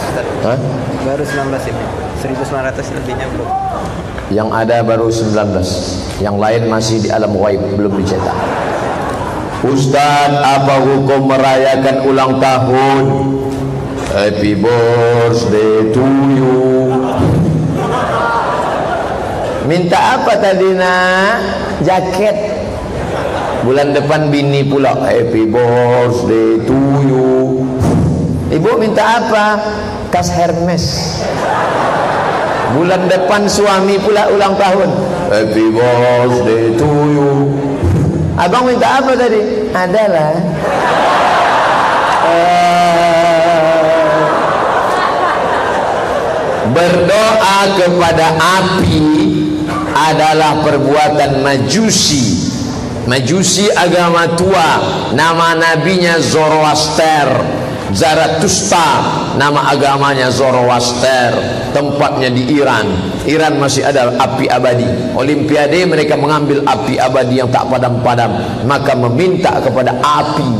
Ustaz. Hah? Baru 19 ini. 1900 lebihnya belum. Yang ada baru 19 Yang lain masih di alam ghaib Belum dicetak Ustaz apa hukum merayakan ulang tahun Happy birthday to you Minta apa tadi nak? Jaket Bulan depan bini pula Happy birthday to you Ibu minta apa? Tas Hermes Bulan depan suami pula ulang tahun. Happy birthday to you. Abang minta apa tadi? Adalah. Uh, berdoa kepada api adalah perbuatan majusi. Majusi agama tua. Nama nabinya Zoroaster. Zarathustra nama agamanya Zoroaster tempatnya di Iran. Iran masih ada api abadi. Olimpiade mereka mengambil api abadi yang tak padam-padam. Maka meminta kepada api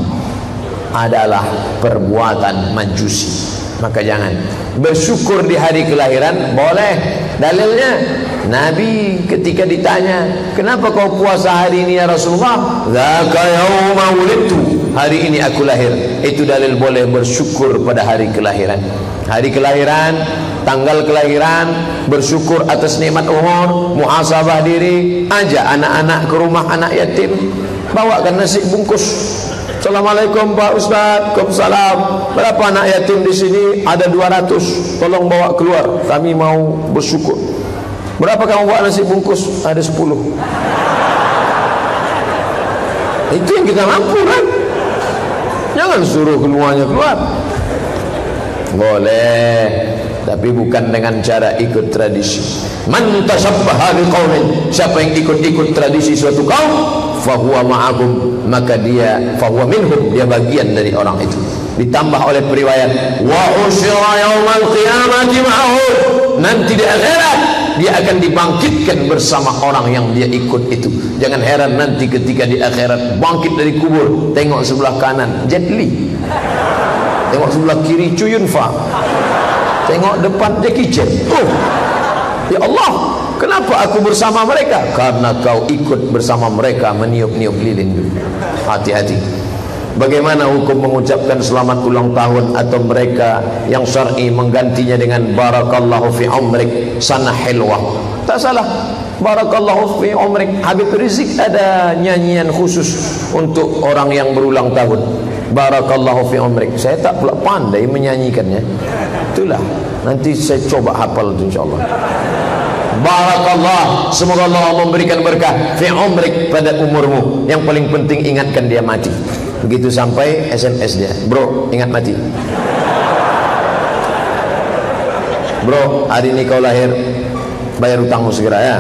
adalah perbuatan majusi. Maka jangan. Bersyukur di hari kelahiran boleh. Dalilnya Nabi ketika ditanya kenapa kau puasa hari ini ya Rasulullah? Zaka yauma wulidtu hari ini aku lahir. Itu dalil boleh bersyukur pada hari kelahiran. Hari kelahiran tanggal kelahiran bersyukur atas nikmat umur muhasabah diri ajak anak-anak ke rumah anak yatim bawakan nasi bungkus. Assalamualaikum Pak Ustaz. Waalaikumsalam. Berapa anak yatim di sini? Ada 200 Tolong bawa keluar. Kami mau bersyukur. Berapa kamu bawa nasi bungkus? Ada 10 Itu yang kita mampu kan Jangan suruh keluarnya keluar. Boleh Tapi bukan dengan cara ikut tradisi. Man tasabbaha biqaumin Siapa yang ikut-ikut tradisi suatu kaum Fahuwa ma'akum Maka dia Fahuwa minhum Dia bagian dari orang itu. Ditambah oleh periwayat Wa usyira yawmal qiyamati ma'ahud Nanti di akhirat dia akan dibangkitkan bersama orang yang dia ikut itu. Jangan heran nanti ketika di akhirat bangkit dari kubur tengok sebelah kanan Jet Li tengok sebelah kiri Chu Yun Fa tengok depan Jackie Chan. Oh. Ya Allah kenapa aku bersama mereka? Karena kau ikut bersama mereka meniup-niup lilin hati-hati Bagaimana hukum mengucapkan selamat ulang tahun atau mereka yang syar'i menggantinya dengan barakallahu fi umrik sana hilwah. Tak salah. Barakallahu fi umrik. Habib Rizik ada nyanyian khusus untuk orang yang berulang tahun. Barakallahu fi umrik. Saya tak pula pandai menyanyikannya. Itulah. Nanti saya coba hafal itu insyaallah. Barakallah Semoga Allah memberikan berkah Fi umrik pada umurmu Yang paling penting ingatkan dia mati Begitu sampai SMS dia. Bro ingat mati. Bro hari ini kau lahir Bayar utangmu segera ya